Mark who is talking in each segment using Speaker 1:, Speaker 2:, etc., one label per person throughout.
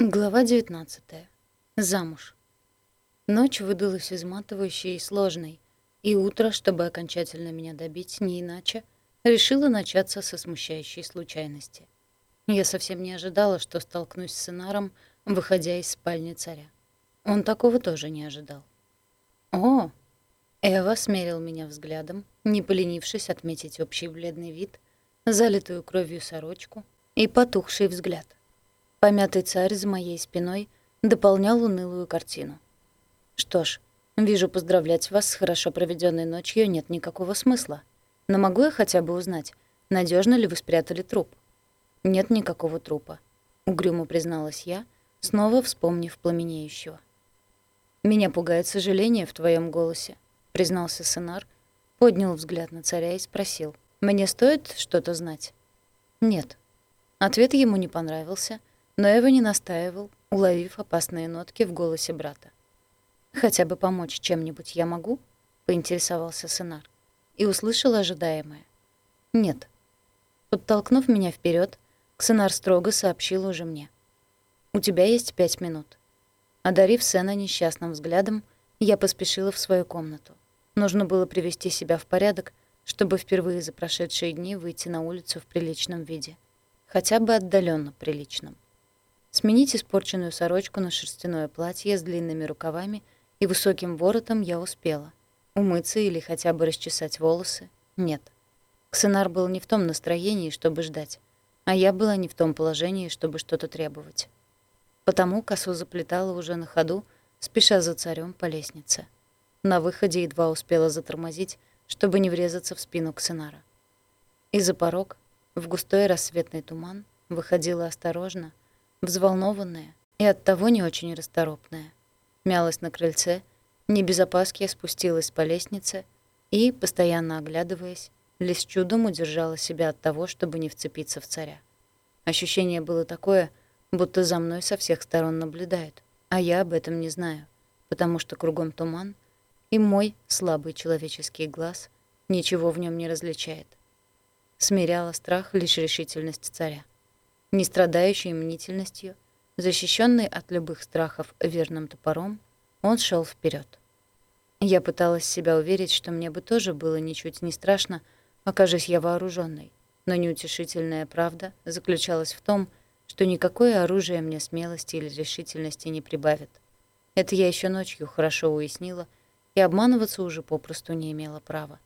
Speaker 1: Глава 19. Замуж. Ночь выдалась изматывающей и сложной, и утро, чтобы окончательно меня добить, не иначе, решило начаться со смущающей случайности. Я совсем не ожидала, что столкнусь с сценаром, выходя из спальни царя. Он такого тоже не ожидал. «О!» Эва смерил меня взглядом, не поленившись отметить общий бледный вид, залитую кровью сорочку и потухший взгляд. Помятый царь за моей спиной дополнял унылую картину. Что ж, вижу, поздравлять вас с хорошо проведенной ночью нет никакого смысла. Но могу я хотя бы узнать, надежно ли вы спрятали труп? Нет никакого трупа, угрюмо призналась я, снова вспомнив пламенеющего. Меня пугает сожаление в твоем голосе, признался Сенар, поднял взгляд на царя и спросил: "Мне стоит что-то знать?" "Нет". Ответ ему не понравился, но Эва не настаивал, уловив опасные нотки в голосе брата. «Хотя бы помочь чем-нибудь я могу?» — поинтересовался Сенар. И услышал ожидаемое. «Нет». Подтолкнув меня вперед, Ксенар строго сообщил уже мне. «У тебя есть пять минут». Одарив Сена несчастным взглядом, я поспешила в свою комнату. Нужно было привести себя в порядок, чтобы впервые за прошедшие дни выйти на улицу в приличном виде. Хотя бы отдаленно приличном. Сменить испорченную сорочку на шерстяное платье с длинными рукавами и высоким воротом я успела. Умыться или хотя бы расчесать волосы — нет. Ксенар был не в том настроении, чтобы ждать, а я была не в том положении, чтобы что-то требовать. Потому косу заплетала уже на ходу, спеша за царем по лестнице. На выходе едва успела затормозить, чтобы не врезаться в спину Ксенара. И за порог, в густой рассветный туман, выходила осторожно, взволнованная и оттого не очень расторопная. Мялась на крыльце, не без опаски спустилась по лестнице и, постоянно оглядываясь, лишь чудом удержала себя от того, чтобы не вцепиться в царя. Ощущение было такое, будто за мной со всех сторон наблюдают, а я об этом не знаю, потому что кругом туман, и мой слабый человеческий глаз ничего в нем не различает. Смиряла страх лишь решительность царя не страдающий мнительностью, защищенный от любых страхов верным топором, он шел вперед. Я пыталась себя уверить, что мне бы тоже было ничуть не страшно, окажись я вооруженной, но неутешительная правда заключалась в том, что никакое оружие мне смелости или решительности не прибавит. Это я еще ночью хорошо уяснила, и обманываться уже попросту не имела права.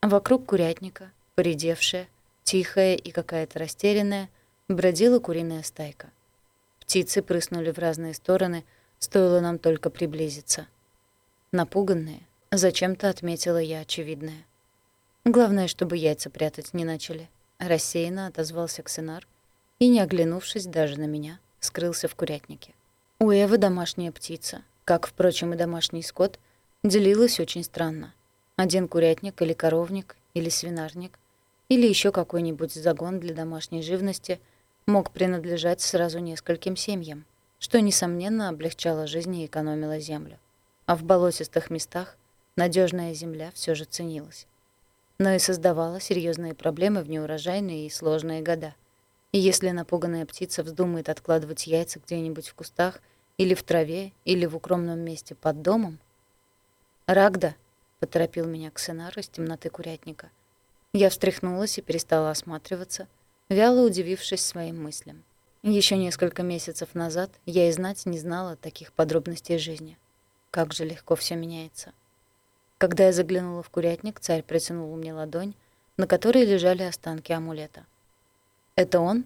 Speaker 1: Вокруг курятника, поредевшая, тихая и какая-то растерянная, бродила куриная стайка. Птицы прыснули в разные стороны, стоило нам только приблизиться. Напуганные, зачем-то отметила я очевидное. Главное, чтобы яйца прятать не начали. Рассеянно отозвался Ксенар и, не оглянувшись даже на меня, скрылся в курятнике. У Эвы домашняя птица, как, впрочем, и домашний скот, делилась очень странно. Один курятник или коровник, или свинарник, или еще какой-нибудь загон для домашней живности — мог принадлежать сразу нескольким семьям, что, несомненно, облегчало жизнь и экономило землю. А в болотистых местах надежная земля все же ценилась. Но и создавала серьезные проблемы в неурожайные и сложные года. И если напуганная птица вздумает откладывать яйца где-нибудь в кустах или в траве, или в укромном месте под домом... «Рагда!» — поторопил меня Ксенар из темноты курятника. Я встряхнулась и перестала осматриваться — вяло удивившись своим мыслям. Еще несколько месяцев назад я и знать не знала таких подробностей жизни. Как же легко все меняется. Когда я заглянула в курятник, царь протянул мне ладонь, на которой лежали останки амулета. «Это он?»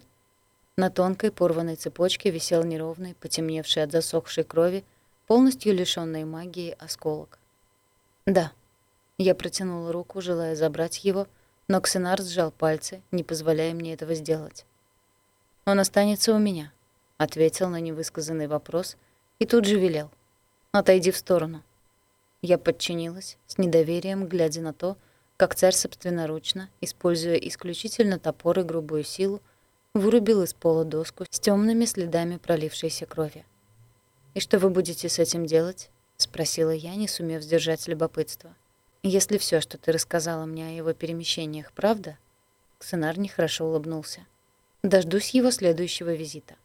Speaker 1: На тонкой порванной цепочке висел неровный, потемневший от засохшей крови, полностью лишённый магии осколок. «Да». Я протянула руку, желая забрать его, но Ксенар сжал пальцы, не позволяя мне этого сделать. «Он останется у меня», — ответил на невысказанный вопрос и тут же велел. «Отойди в сторону». Я подчинилась, с недоверием глядя на то, как царь собственноручно, используя исключительно топор и грубую силу, вырубил из пола доску с темными следами пролившейся крови. «И что вы будете с этим делать?» — спросила я, не сумев сдержать любопытство. Если все, что ты рассказала мне о его перемещениях, правда, Ксенар нехорошо улыбнулся. Дождусь его следующего визита.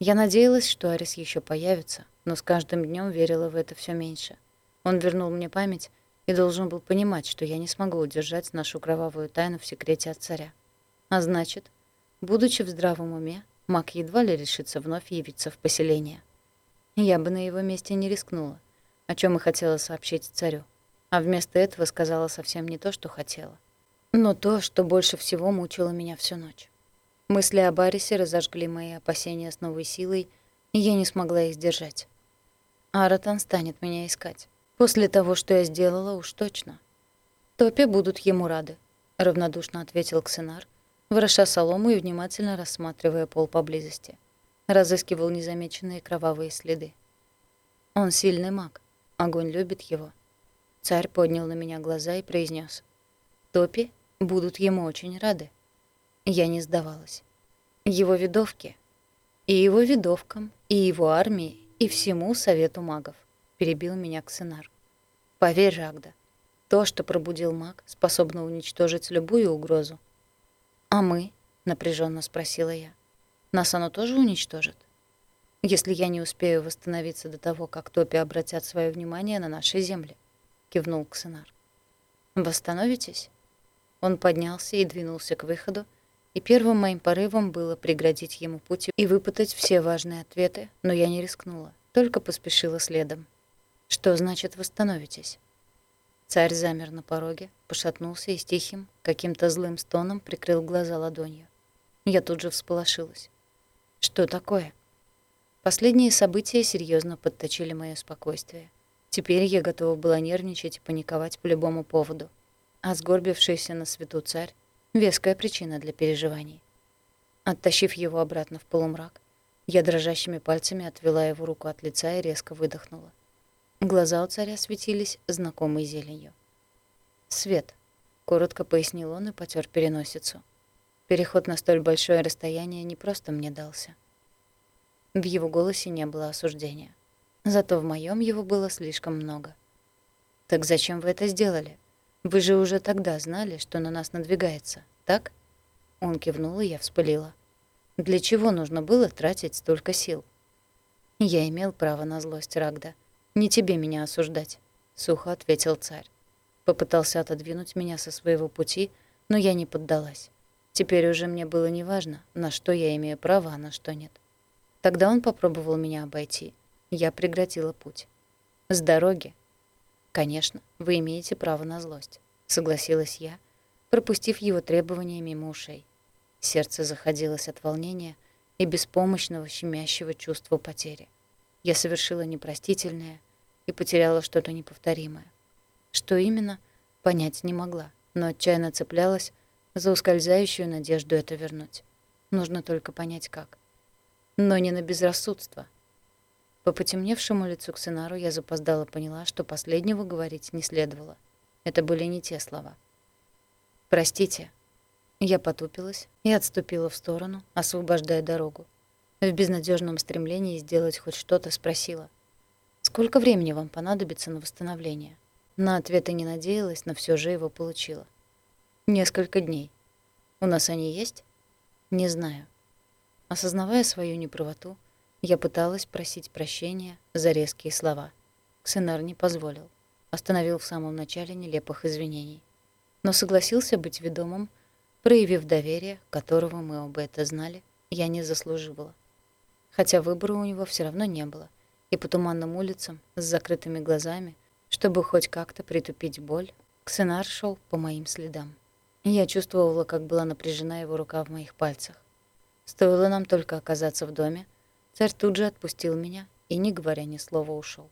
Speaker 1: Я надеялась, что Арис еще появится, но с каждым днем верила в это все меньше. Он вернул мне память и должен был понимать, что я не смогу удержать нашу кровавую тайну в секрете от царя. А значит, будучи в здравом уме, маг едва ли решится вновь явиться в поселение. Я бы на его месте не рискнула, о чем и хотела сообщить царю, а вместо этого сказала совсем не то, что хотела, но то, что больше всего мучило меня всю ночь. Мысли о Барисе разожгли мои опасения с новой силой, и я не смогла их сдержать. Аратан станет меня искать. После того, что я сделала, уж точно. Топи будут ему рады, равнодушно ответил Ксенар, вороша солому и внимательно рассматривая пол поблизости. Разыскивал незамеченные кровавые следы. Он сильный маг. Огонь любит его. Царь поднял на меня глаза и произнес: "Топи будут ему очень рады". Я не сдавалась. Его видовки. И его видовкам, и его армии, и всему совету магов. Перебил меня Ксенар. Поверь, Рагда, то, что пробудил маг, способно уничтожить любую угрозу. А мы? напряженно спросила я. Нас оно тоже уничтожит? Если я не успею восстановиться до того, как топи обратят свое внимание на наши земли, кивнул Ксенар. Восстановитесь? Он поднялся и двинулся к выходу, и первым моим порывом было преградить ему путь и выпытать все важные ответы, но я не рискнула, только поспешила следом. Что значит восстановитесь? Царь замер на пороге, пошатнулся и с тихим, каким-то злым стоном прикрыл глаза ладонью. Я тут же всполошилась. Что такое? Последние события серьезно подточили мое спокойствие. Теперь я готова была нервничать и паниковать по любому поводу. А сгорбившийся на свету царь Веская причина для переживаний. Оттащив его обратно в полумрак, я дрожащими пальцами отвела его руку от лица и резко выдохнула. Глаза у царя светились знакомой зеленью. «Свет», — коротко пояснил он и потер переносицу. Переход на столь большое расстояние не просто мне дался. В его голосе не было осуждения. Зато в моем его было слишком много. «Так зачем вы это сделали?» Вы же уже тогда знали, что на нас надвигается, так? Он кивнул, и я вспылила. Для чего нужно было тратить столько сил? Я имел право на злость, Рагда. Не тебе меня осуждать, сухо ответил царь. Попытался отодвинуть меня со своего пути, но я не поддалась. Теперь уже мне было неважно, на что я имею право, а на что нет. Тогда он попробовал меня обойти. Я преградила путь. С дороги «Конечно, вы имеете право на злость», — согласилась я, пропустив его требования мимо ушей. Сердце заходилось от волнения и беспомощного щемящего чувства потери. Я совершила непростительное и потеряла что-то неповторимое. Что именно, понять не могла, но отчаянно цеплялась за ускользающую надежду это вернуть. Нужно только понять, как. Но не на безрассудство, по потемневшему лицу Ксенару я запоздала поняла, что последнего говорить не следовало. Это были не те слова. «Простите». Я потупилась и отступила в сторону, освобождая дорогу. В безнадежном стремлении сделать хоть что-то спросила. «Сколько времени вам понадобится на восстановление?» На ответы не надеялась, но все же его получила. «Несколько дней. У нас они есть?» «Не знаю». Осознавая свою неправоту, я пыталась просить прощения за резкие слова. Ксенар не позволил. Остановил в самом начале нелепых извинений. Но согласился быть ведомым, проявив доверие, которого мы оба это знали, я не заслуживала. Хотя выбора у него все равно не было. И по туманным улицам, с закрытыми глазами, чтобы хоть как-то притупить боль, Ксенар шел по моим следам. Я чувствовала, как была напряжена его рука в моих пальцах. Стоило нам только оказаться в доме, Царь тут же отпустил меня и, не говоря ни слова, ушел.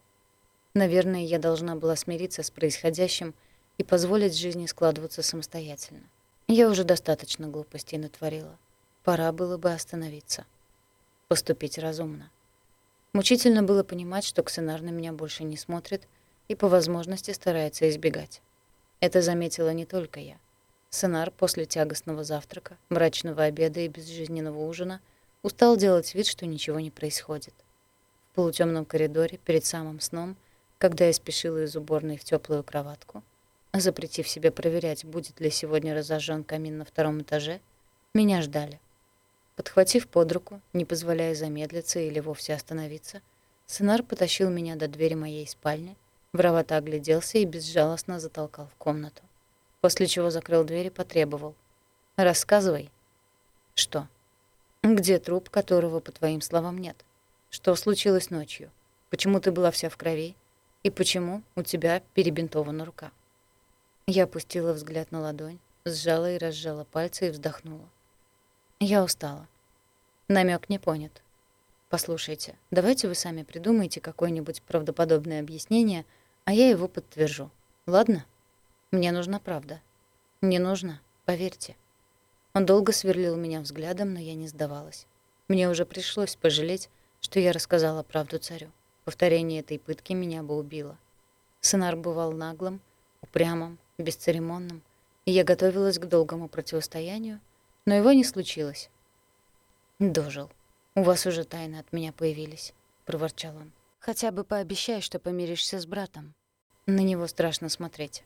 Speaker 1: Наверное, я должна была смириться с происходящим и позволить жизни складываться самостоятельно. Я уже достаточно глупостей натворила. Пора было бы остановиться. Поступить разумно. Мучительно было понимать, что Ксенар на меня больше не смотрит и по возможности старается избегать. Это заметила не только я. Сценар после тягостного завтрака, мрачного обеда и безжизненного ужина — Устал делать вид, что ничего не происходит. В полутемном коридоре перед самым сном, когда я спешила из уборной в теплую кроватку, запретив себе проверять, будет ли сегодня разожжен камин на втором этаже, меня ждали. Подхватив под руку, не позволяя замедлиться или вовсе остановиться, Сенар потащил меня до двери моей спальни, воровато огляделся и безжалостно затолкал в комнату. После чего закрыл дверь и потребовал. «Рассказывай». «Что?» «Где труп, которого, по твоим словам, нет? Что случилось ночью? Почему ты была вся в крови? И почему у тебя перебинтована рука?» Я опустила взгляд на ладонь, сжала и разжала пальцы и вздохнула. Я устала. Намек не понят. Послушайте, давайте вы сами придумайте какое-нибудь правдоподобное объяснение, а я его подтвержу. Ладно? Мне нужна правда. Не нужна, поверьте. Он долго сверлил меня взглядом, но я не сдавалась. Мне уже пришлось пожалеть, что я рассказала правду царю. Повторение этой пытки меня бы убило. Сценар бывал наглым, упрямым, бесцеремонным, и я готовилась к долгому противостоянию, но его не случилось. «Дожил. У вас уже тайны от меня появились», — проворчал он. «Хотя бы пообещай, что помиришься с братом». На него страшно смотреть.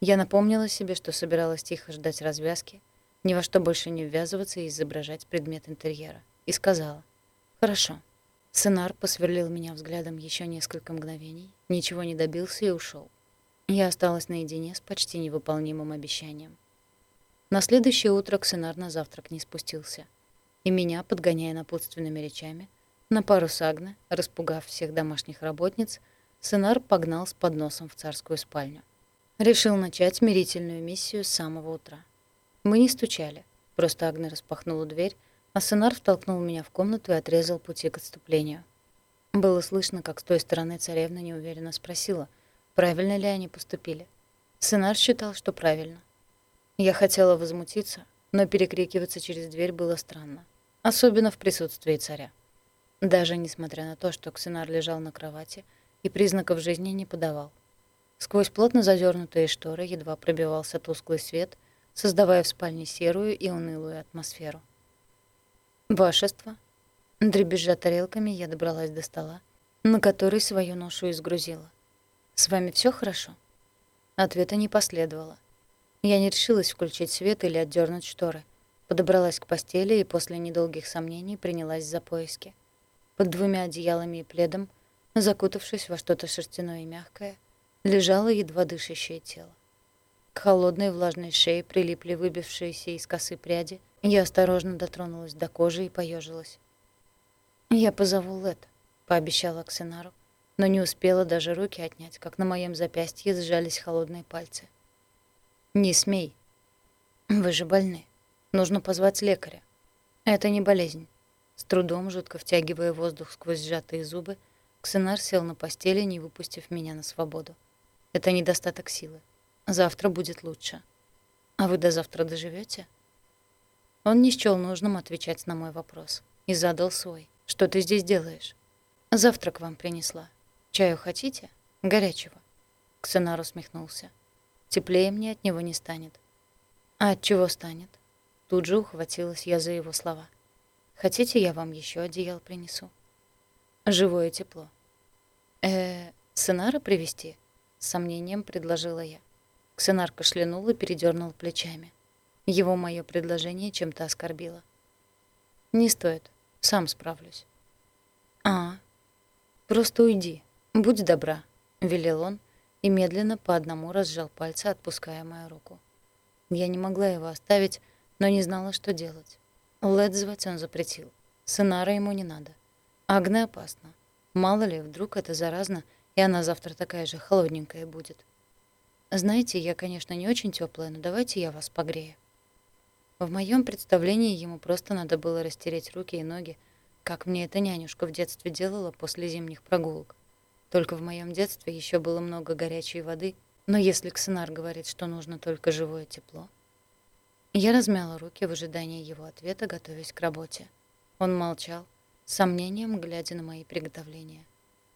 Speaker 1: Я напомнила себе, что собиралась тихо ждать развязки, ни во что больше не ввязываться и изображать предмет интерьера. И сказала «Хорошо». Сценар посверлил меня взглядом еще несколько мгновений, ничего не добился и ушел. Я осталась наедине с почти невыполнимым обещанием. На следующее утро Ксенар на завтрак не спустился. И меня, подгоняя напутственными речами, на пару сагны, распугав всех домашних работниц, Сенар погнал с подносом в царскую спальню. Решил начать мирительную миссию с самого утра. Мы не стучали. Просто Агна распахнула дверь, а Сенар втолкнул меня в комнату и отрезал пути к отступлению. Было слышно, как с той стороны царевна неуверенно спросила — правильно ли они поступили. Сценар считал, что правильно. Я хотела возмутиться, но перекрикиваться через дверь было странно, особенно в присутствии царя. Даже несмотря на то, что Ксенар лежал на кровати и признаков жизни не подавал. Сквозь плотно задернутые шторы едва пробивался тусклый свет, создавая в спальне серую и унылую атмосферу. «Вашество?» Дребезжа тарелками, я добралась до стола, на который свою ношу изгрузила. «С вами все хорошо?» Ответа не последовало. Я не решилась включить свет или отдернуть шторы. Подобралась к постели и после недолгих сомнений принялась за поиски. Под двумя одеялами и пледом, закутавшись во что-то шерстяное и мягкое, лежало едва дышащее тело. К холодной влажной шее прилипли выбившиеся из косы пряди. Я осторожно дотронулась до кожи и поежилась. «Я позову Лет», — пообещала Оксенару, но не успела даже руки отнять, как на моем запястье сжались холодные пальцы. «Не смей. Вы же больны. Нужно позвать лекаря. Это не болезнь». С трудом, жутко втягивая воздух сквозь сжатые зубы, Ксенар сел на постели, не выпустив меня на свободу. «Это недостаток силы. Завтра будет лучше. А вы до завтра доживете? Он не счёл нужным отвечать на мой вопрос и задал свой. «Что ты здесь делаешь?» «Завтрак вам принесла. «Чаю хотите? Горячего?» Ксенар усмехнулся. «Теплее мне от него не станет». «А от чего станет?» Тут же ухватилась я за его слова. «Хотите, я вам еще одеял принесу?» «Живое тепло». «Э, Ксенара привести? С сомнением предложила я. Ксенар кашлянул и передернул плечами. Его мое предложение чем-то оскорбило. «Не стоит. Сам справлюсь». «А, просто уйди», «Будь добра», — велел он и медленно по одному разжал пальцы, отпуская мою руку. Я не могла его оставить, но не знала, что делать. Лед звать он запретил. Сынара ему не надо. Агне опасно. Мало ли, вдруг это заразно, и она завтра такая же холодненькая будет. Знаете, я, конечно, не очень теплая, но давайте я вас погрею. В моем представлении ему просто надо было растереть руки и ноги, как мне эта нянюшка в детстве делала после зимних прогулок. Только в моем детстве еще было много горячей воды, но если Ксенар говорит, что нужно только живое тепло... Я размяла руки в ожидании его ответа, готовясь к работе. Он молчал, с сомнением глядя на мои приготовления.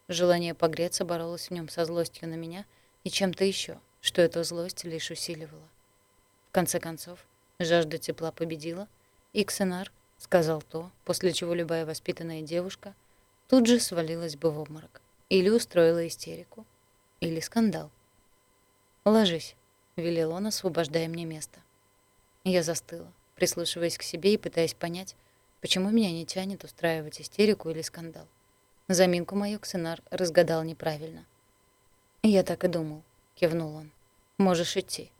Speaker 1: Желание погреться боролось в нем со злостью на меня и чем-то еще, что эту злость лишь усиливало. В конце концов, жажда тепла победила, и Ксенар сказал то, после чего любая воспитанная девушка тут же свалилась бы в обморок. Или устроила истерику. Или скандал. «Ложись», — велел он, освобождая мне место. Я застыла, прислушиваясь к себе и пытаясь понять, Почему меня не тянет устраивать истерику или скандал? Заминку мою Ксенар разгадал неправильно. «Я так и думал», — кивнул он. «Можешь идти».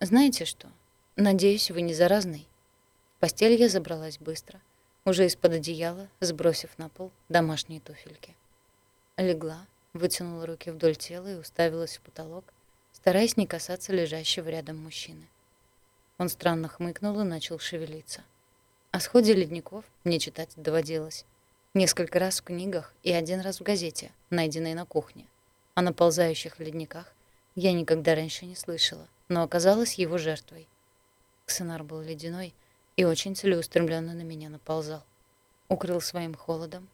Speaker 1: «Знаете что? Надеюсь, вы не заразный». В постель я забралась быстро, уже из-под одеяла, сбросив на пол домашние туфельки. Легла, вытянула руки вдоль тела и уставилась в потолок, стараясь не касаться лежащего рядом мужчины. Он странно хмыкнул и начал шевелиться. О сходе ледников мне читать доводилось. Несколько раз в книгах и один раз в газете, найденной на кухне. О наползающих ледниках я никогда раньше не слышала, но оказалась его жертвой. Ксенар был ледяной и очень целеустремленно на меня наползал. Укрыл своим холодом,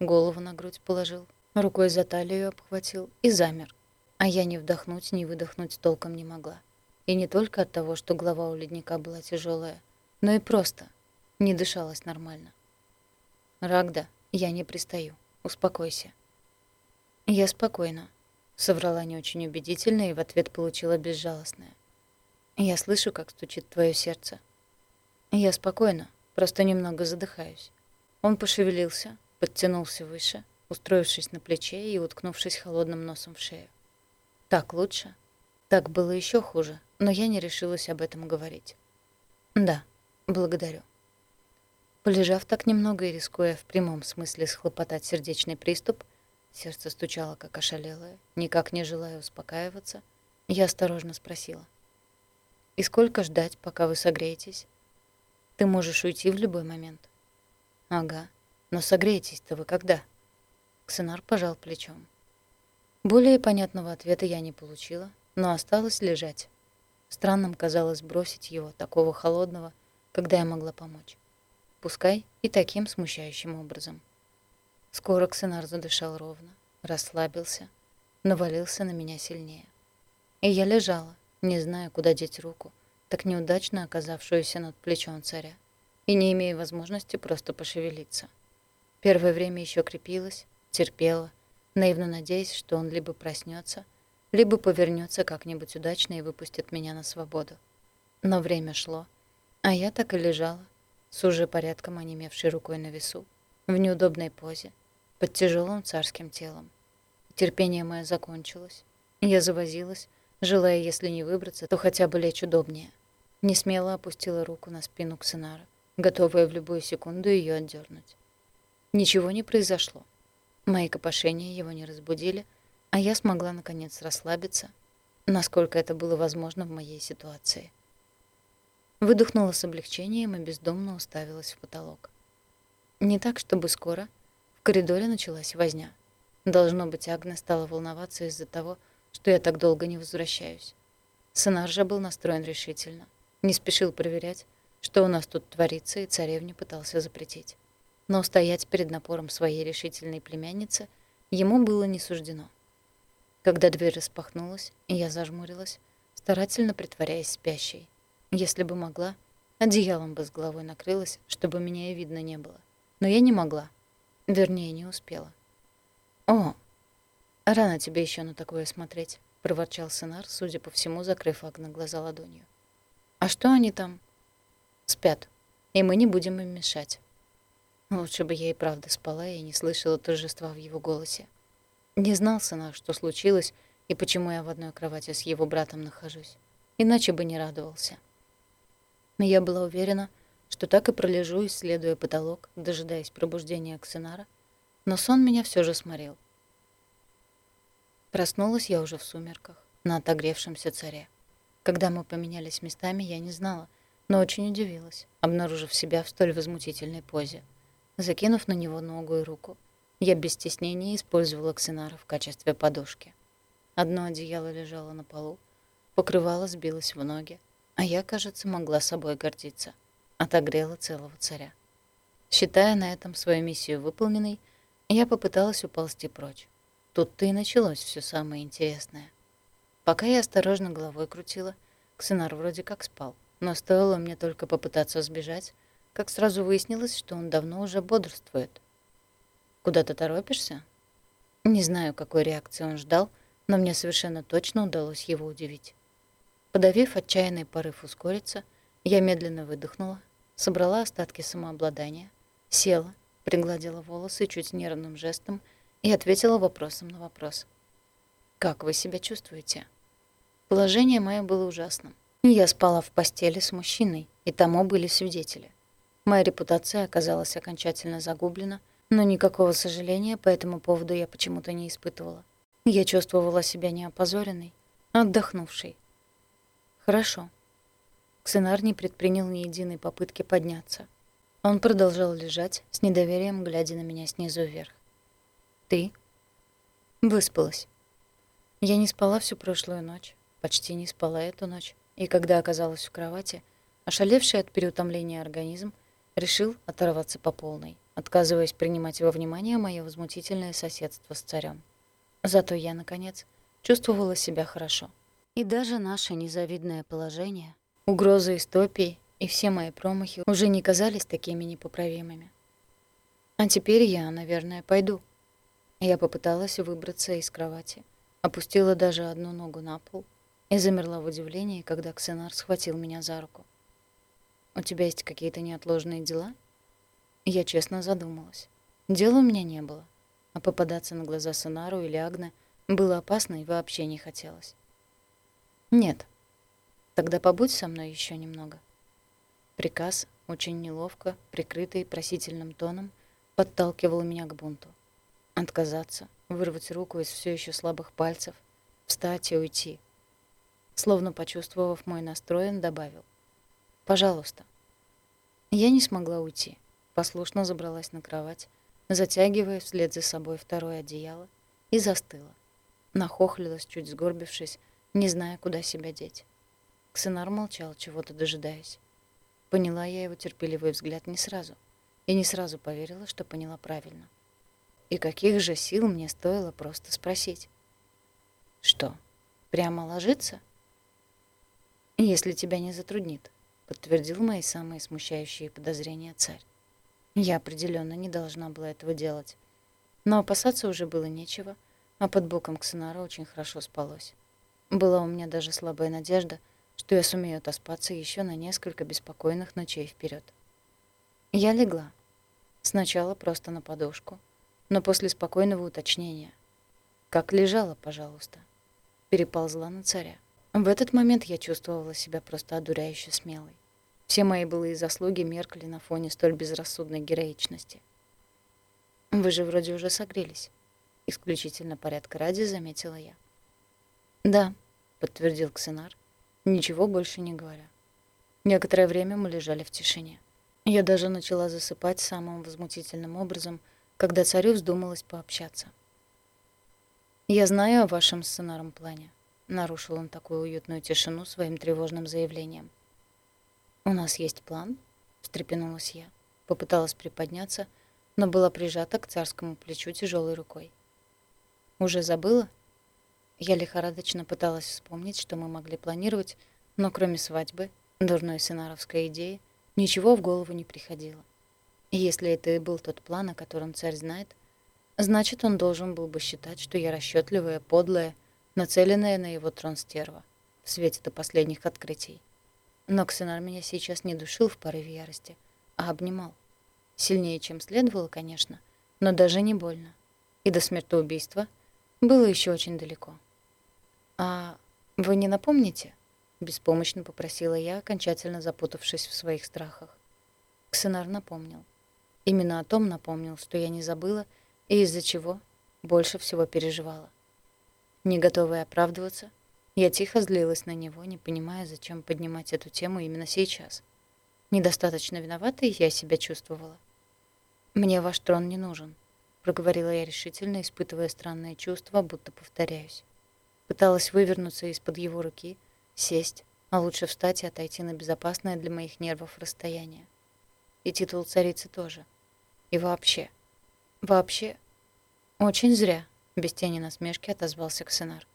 Speaker 1: голову на грудь положил, рукой за талию обхватил и замер. А я ни вдохнуть, ни выдохнуть толком не могла. И не только от того, что голова у ледника была тяжелая, но и просто не дышалось нормально. «Рагда, я не пристаю. Успокойся». «Я спокойна», — соврала не очень убедительно и в ответ получила безжалостное. «Я слышу, как стучит твое сердце». «Я спокойна, просто немного задыхаюсь». Он пошевелился, подтянулся выше, устроившись на плече и уткнувшись холодным носом в шею. «Так лучше?» Так было еще хуже, но я не решилась об этом говорить. «Да, благодарю». Полежав так немного и рискуя в прямом смысле схлопотать сердечный приступ, сердце стучало как ошалелое, никак не желая успокаиваться, я осторожно спросила. «И сколько ждать, пока вы согреетесь? Ты можешь уйти в любой момент». «Ага, но согреетесь-то вы когда?» Ксенар пожал плечом. Более понятного ответа я не получила, но осталось лежать. Странным казалось бросить его, такого холодного, когда я могла помочь. Пускай и таким смущающим образом. Скоро Ксенар задышал ровно, расслабился, навалился на меня сильнее. И я лежала, не зная, куда деть руку, так неудачно оказавшуюся над плечом царя, и не имея возможности просто пошевелиться. Первое время еще крепилась, терпела, наивно надеясь, что он либо проснется, либо повернется как-нибудь удачно и выпустит меня на свободу. Но время шло, а я так и лежала, с уже порядком онемевшей рукой на весу, в неудобной позе, под тяжелым царским телом. Терпение мое закончилось. Я завозилась, желая, если не выбраться, то хотя бы лечь удобнее. Не смело опустила руку на спину Ксенара, готовая в любую секунду ее отдернуть. Ничего не произошло. Мои копошения его не разбудили, а я смогла наконец расслабиться, насколько это было возможно в моей ситуации. Выдохнула с облегчением и бездомно уставилась в потолок. Не так, чтобы скоро. Коридоре началась возня. Должно быть, Агна стала волноваться из-за того, что я так долго не возвращаюсь. Сынар же был настроен решительно. Не спешил проверять, что у нас тут творится, и царевне пытался запретить но устоять перед напором своей решительной племянницы ему было не суждено. Когда дверь распахнулась, и я зажмурилась, старательно притворяясь спящей. Если бы могла, одеялом бы с головой накрылась, чтобы меня и видно не было. Но я не могла. Вернее, не успела. «О, рано тебе еще на такое смотреть», — проворчал сынар, судя по всему, закрыв Агна глаза ладонью. «А что они там?» «Спят, и мы не будем им мешать». Лучше бы я и правда спала и не слышала торжества в его голосе. Не знал сына, что случилось и почему я в одной кровати с его братом нахожусь. Иначе бы не радовался. Но я была уверена, что так и пролежу, исследуя потолок, дожидаясь пробуждения Аксенара, но сон меня все же сморил. Проснулась я уже в сумерках, на отогревшемся царе. Когда мы поменялись местами, я не знала, но очень удивилась, обнаружив себя в столь возмутительной позе. Закинув на него ногу и руку, я без стеснения использовала Ксенара в качестве подушки. Одно одеяло лежало на полу, покрывало сбилось в ноги, а я, кажется, могла собой гордиться. Отогрела целого царя. Считая на этом свою миссию выполненной, я попыталась уползти прочь. Тут-то и началось все самое интересное. Пока я осторожно головой крутила, Ксенар вроде как спал, но стоило мне только попытаться сбежать, как сразу выяснилось, что он давно уже бодрствует. «Куда ты торопишься?» Не знаю, какой реакции он ждал, но мне совершенно точно удалось его удивить. Подавив отчаянный порыв ускориться, я медленно выдохнула, собрала остатки самообладания, села, пригладила волосы чуть нервным жестом и ответила вопросом на вопрос. «Как вы себя чувствуете?» Положение мое было ужасным. Я спала в постели с мужчиной, и тому были свидетели. Моя репутация оказалась окончательно загублена, но никакого сожаления по этому поводу я почему-то не испытывала. Я чувствовала себя не опозоренной, а отдохнувшей. Хорошо. Ксенар не предпринял ни единой попытки подняться. Он продолжал лежать, с недоверием глядя на меня снизу вверх. «Ты?» «Выспалась. Я не спала всю прошлую ночь, почти не спала эту ночь, и когда оказалась в кровати, ошалевший от переутомления организм решил оторваться по полной, отказываясь принимать во внимание мое возмутительное соседство с царем. Зато я, наконец, чувствовала себя хорошо. И даже наше незавидное положение, угрозы истопии и все мои промахи уже не казались такими непоправимыми. А теперь я, наверное, пойду. Я попыталась выбраться из кровати, опустила даже одну ногу на пол и замерла в удивлении, когда Ксенар схватил меня за руку. «У тебя есть какие-то неотложные дела?» Я честно задумалась. Дела у меня не было, а попадаться на глаза Сенару или Агне было опасно и вообще не хотелось. «Нет. Тогда побудь со мной еще немного». Приказ, очень неловко, прикрытый просительным тоном, подталкивал меня к бунту. Отказаться, вырвать руку из все еще слабых пальцев, встать и уйти. Словно почувствовав мой настрой, он добавил. «Пожалуйста». Я не смогла уйти. Послушно забралась на кровать, затягивая вслед за собой второе одеяло, и застыла. Нахохлилась, чуть сгорбившись, не зная, куда себя деть. Ксенар молчал, чего-то дожидаясь. Поняла я его терпеливый взгляд не сразу. И не сразу поверила, что поняла правильно. И каких же сил мне стоило просто спросить. «Что, прямо ложиться?» «Если тебя не затруднит», — подтвердил мои самые смущающие подозрения царь. Я определенно не должна была этого делать. Но опасаться уже было нечего, а под боком Ксенара очень хорошо спалось. Была у меня даже слабая надежда, что я сумею отоспаться еще на несколько беспокойных ночей вперед. Я легла. Сначала просто на подушку, но после спокойного уточнения. Как лежала, пожалуйста. Переползла на царя. В этот момент я чувствовала себя просто одуряюще смелой. Все мои былые заслуги меркли на фоне столь безрассудной героичности. «Вы же вроде уже согрелись», — исключительно порядка ради заметила я. «Да», — подтвердил Ксенар, ничего больше не говоря. Некоторое время мы лежали в тишине. Я даже начала засыпать самым возмутительным образом, когда царю вздумалось пообщаться. «Я знаю о вашем сценарном плане», — нарушил он такую уютную тишину своим тревожным заявлением. «У нас есть план?» — встрепенулась я. Попыталась приподняться, но была прижата к царскому плечу тяжелой рукой. «Уже забыла?» Я лихорадочно пыталась вспомнить, что мы могли планировать, но кроме свадьбы, дурной сынаровской идеи, ничего в голову не приходило. Если это и был тот план, о котором царь знает, значит, он должен был бы считать, что я расчетливая, подлая, нацеленная на его трон стерва в свете до последних открытий. Но Ксенар меня сейчас не душил в порыве ярости, а обнимал. Сильнее, чем следовало, конечно, но даже не больно. И до смертоубийства было еще очень далеко. «А вы не напомните?» — беспомощно попросила я, окончательно запутавшись в своих страхах. Ксенар напомнил. Именно о том напомнил, что я не забыла и из-за чего больше всего переживала. Не готовая оправдываться, я тихо злилась на него, не понимая, зачем поднимать эту тему именно сейчас. Недостаточно виноватой я себя чувствовала. «Мне ваш трон не нужен», — проговорила я решительно, испытывая странное чувство, будто повторяюсь. Пыталась вывернуться из-под его руки, сесть, а лучше встать и отойти на безопасное для моих нервов расстояние. И титул царицы тоже. И вообще. Вообще. Очень зря, без тени насмешки отозвался Ксенар.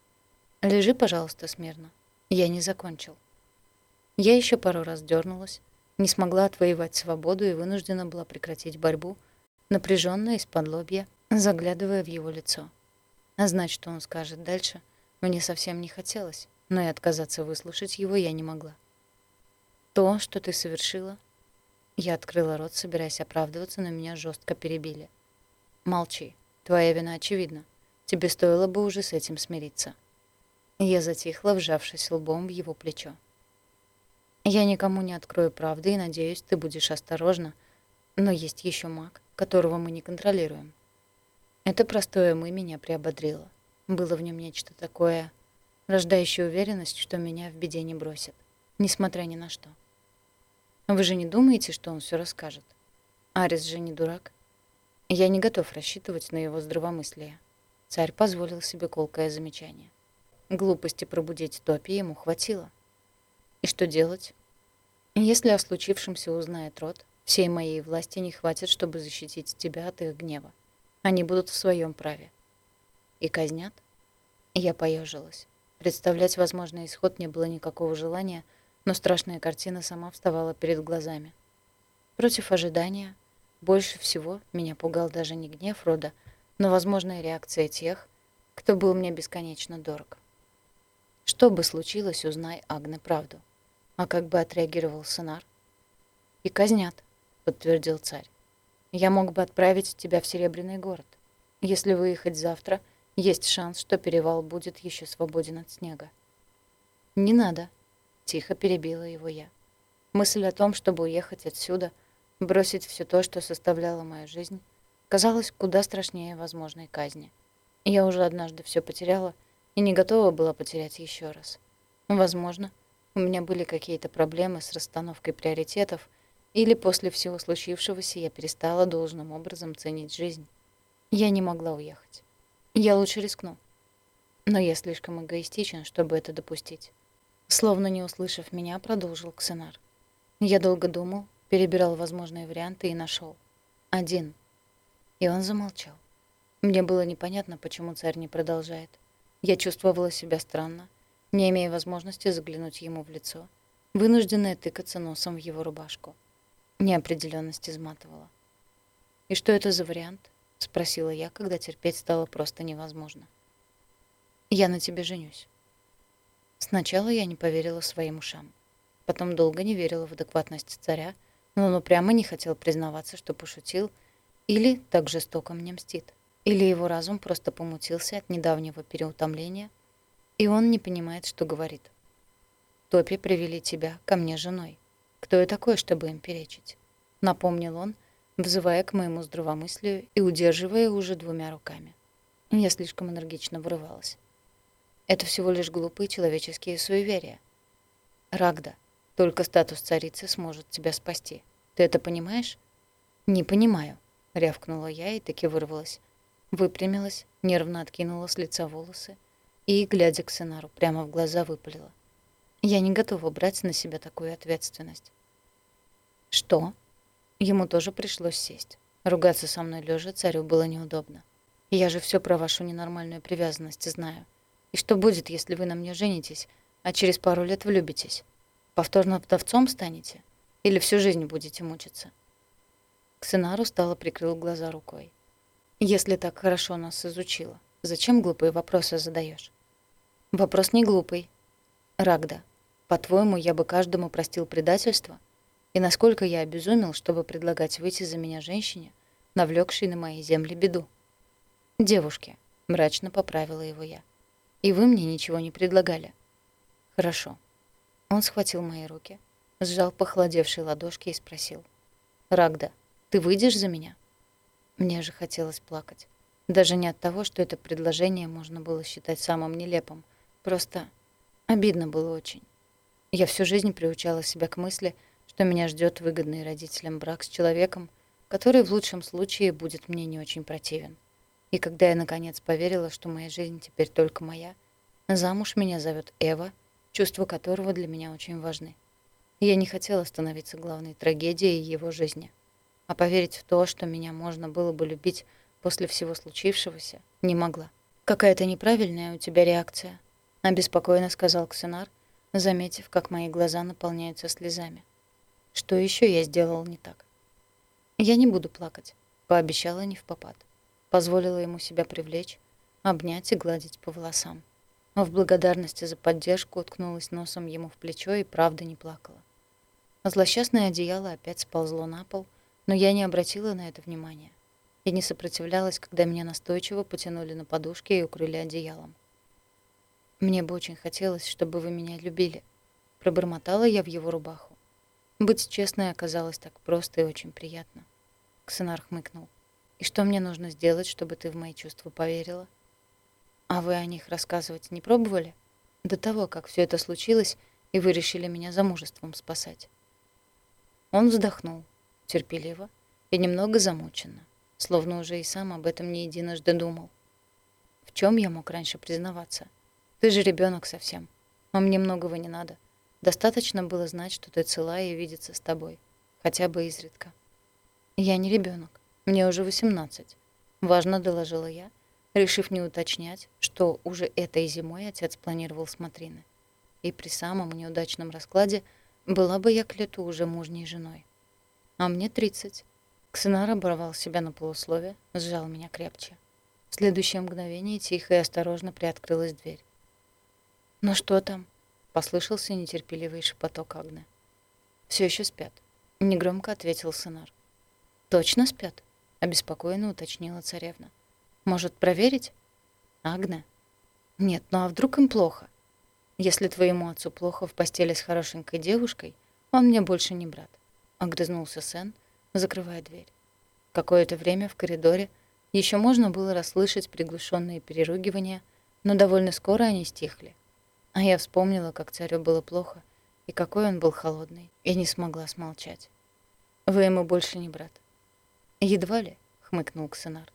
Speaker 1: Лежи, пожалуйста, смирно. Я не закончил. Я еще пару раз дернулась, не смогла отвоевать свободу и вынуждена была прекратить борьбу, напряженно из-под лобья, заглядывая в его лицо. А знать, что он скажет дальше — мне совсем не хотелось, но и отказаться выслушать его я не могла. То, что ты совершила, Я открыла рот, собираясь оправдываться, но меня жестко перебили. «Молчи. Твоя вина очевидна. Тебе стоило бы уже с этим смириться». Я затихла, вжавшись лбом в его плечо. «Я никому не открою правды и надеюсь, ты будешь осторожна, но есть еще маг, которого мы не контролируем». Это простое «мы» меня приободрило. Было в нем нечто такое, рождающее уверенность, что меня в беде не бросят, несмотря ни на что. Вы же не думаете, что он все расскажет? Арис же не дурак. Я не готов рассчитывать на его здравомыслие. Царь позволил себе колкое замечание. Глупости пробудить Топи ему хватило. И что делать? Если о случившемся узнает род, всей моей власти не хватит, чтобы защитить тебя от их гнева. Они будут в своем праве. И казнят? Я поежилась. Представлять возможный исход не было никакого желания, но страшная картина сама вставала перед глазами. Против ожидания больше всего меня пугал даже не гнев рода, но возможная реакция тех, кто был мне бесконечно дорог. Что бы случилось, узнай Агне правду. А как бы отреагировал Сынар? «И казнят», — подтвердил царь. «Я мог бы отправить тебя в Серебряный город. Если выехать завтра, есть шанс, что перевал будет еще свободен от снега». «Не надо», Тихо перебила его я. Мысль о том, чтобы уехать отсюда, бросить все то, что составляло мою жизнь, казалась куда страшнее возможной казни. Я уже однажды все потеряла и не готова была потерять еще раз. Возможно, у меня были какие-то проблемы с расстановкой приоритетов, или после всего случившегося я перестала должным образом ценить жизнь. Я не могла уехать. Я лучше рискну. Но я слишком эгоистичен, чтобы это допустить. Словно не услышав меня, продолжил Ксенар. Я долго думал, перебирал возможные варианты и нашел. Один. И он замолчал. Мне было непонятно, почему царь не продолжает. Я чувствовала себя странно, не имея возможности заглянуть ему в лицо, вынужденная тыкаться носом в его рубашку. Неопределенность изматывала. «И что это за вариант?» — спросила я, когда терпеть стало просто невозможно. «Я на тебе женюсь». Сначала я не поверила своим ушам. Потом долго не верила в адекватность царя, но он упрямо не хотел признаваться, что пошутил, или так жестоко мне мстит, или его разум просто помутился от недавнего переутомления, и он не понимает, что говорит. «Топи привели тебя ко мне женой. Кто я такой, чтобы им перечить?» Напомнил он, взывая к моему здравомыслию и удерживая уже двумя руками. Я слишком энергично вырывалась. Это всего лишь глупые человеческие суеверия. Рагда, только статус царицы сможет тебя спасти. Ты это понимаешь? Не понимаю, рявкнула я и таки вырвалась. Выпрямилась, нервно откинула с лица волосы и, глядя к Сенару, прямо в глаза выпалила. Я не готова брать на себя такую ответственность. Что? Ему тоже пришлось сесть. Ругаться со мной лежа царю было неудобно. Я же все про вашу ненормальную привязанность знаю. И что будет, если вы на мне женитесь, а через пару лет влюбитесь? Повторно вдовцом станете? Или всю жизнь будете мучиться?» Ксенару стало прикрыл глаза рукой. «Если так хорошо нас изучила, зачем глупые вопросы задаешь? «Вопрос не глупый. Рагда, по-твоему, я бы каждому простил предательство? И насколько я обезумел, чтобы предлагать выйти за меня женщине, навлекшей на мои земли беду?» «Девушке», — мрачно поправила его я. И вы мне ничего не предлагали. Хорошо. Он схватил мои руки, сжал похолодевшие ладошки и спросил. «Рагда, ты выйдешь за меня?» Мне же хотелось плакать. Даже не от того, что это предложение можно было считать самым нелепым. Просто обидно было очень. Я всю жизнь приучала себя к мысли, что меня ждет выгодный родителям брак с человеком, который в лучшем случае будет мне не очень противен. И когда я наконец поверила, что моя жизнь теперь только моя, замуж меня зовет Эва, чувства которого для меня очень важны. Я не хотела становиться главной трагедией его жизни. А поверить в то, что меня можно было бы любить после всего случившегося, не могла. «Какая-то неправильная у тебя реакция», — обеспокоенно сказал Ксенар, заметив, как мои глаза наполняются слезами. «Что еще я сделал не так?» «Я не буду плакать», — пообещала не в попад позволила ему себя привлечь, обнять и гладить по волосам. А в благодарности за поддержку уткнулась носом ему в плечо и правда не плакала. Злосчастное одеяло опять сползло на пол, но я не обратила на это внимания. Я не сопротивлялась, когда меня настойчиво потянули на подушке и укрыли одеялом. «Мне бы очень хотелось, чтобы вы меня любили», — пробормотала я в его рубаху. Быть честной оказалось так просто и очень приятно. Ксенар хмыкнул. «И что мне нужно сделать, чтобы ты в мои чувства поверила?» «А вы о них рассказывать не пробовали? До того, как все это случилось, и вы решили меня замужеством спасать?» Он вздохнул, терпеливо и немного замученно, словно уже и сам об этом не единожды думал. В чем я мог раньше признаваться? Ты же ребенок совсем, а мне многого не надо. Достаточно было знать, что ты цела и видеться с тобой, хотя бы изредка. Я не ребенок, мне уже восемнадцать. Важно доложила я, решив не уточнять, что уже этой зимой отец планировал смотрины. И при самом неудачном раскладе – была бы я к лету уже мужней женой. А мне тридцать. Ксенар оборвал себя на полуслове, сжал меня крепче. В следующее мгновение тихо и осторожно приоткрылась дверь. «Ну что там?» — послышался нетерпеливый шепоток Агны. Все еще спят», — негромко ответил Сенар. «Точно спят?» — обеспокоенно уточнила царевна. «Может, проверить?» «Агне?» «Нет, ну а вдруг им плохо?» Если твоему отцу плохо в постели с хорошенькой девушкой, он мне больше не брат. Огрызнулся Сен, закрывая дверь. Какое-то время в коридоре еще можно было расслышать приглушенные переругивания, но довольно скоро они стихли. А я вспомнила, как царю было плохо, и какой он был холодный, и не смогла смолчать. «Вы ему больше не брат». «Едва ли», — хмыкнул Ксенар.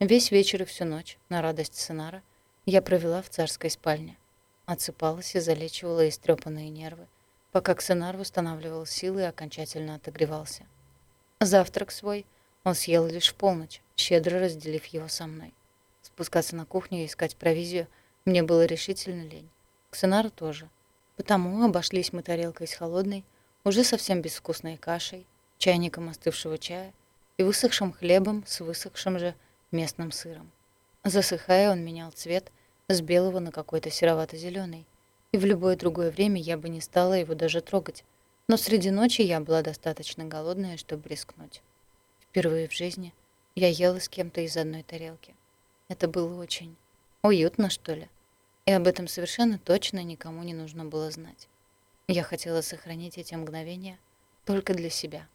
Speaker 1: Весь вечер и всю ночь, на радость Сенара, я провела в царской спальне. Отсыпалась и залечивала истрепанные нервы, пока Ксенар восстанавливал силы и окончательно отогревался. Завтрак свой он съел лишь в полночь, щедро разделив его со мной. Спускаться на кухню и искать провизию мне было решительно лень. Ксенару тоже. Потому обошлись мы тарелкой с холодной, уже совсем безвкусной кашей, чайником остывшего чая и высохшим хлебом с высохшим же местным сыром. Засыхая, он менял цвет с белого на какой-то серовато зеленый И в любое другое время я бы не стала его даже трогать. Но среди ночи я была достаточно голодная, чтобы рискнуть. Впервые в жизни я ела с кем-то из одной тарелки. Это было очень уютно, что ли. И об этом совершенно точно никому не нужно было знать. Я хотела сохранить эти мгновения только для себя.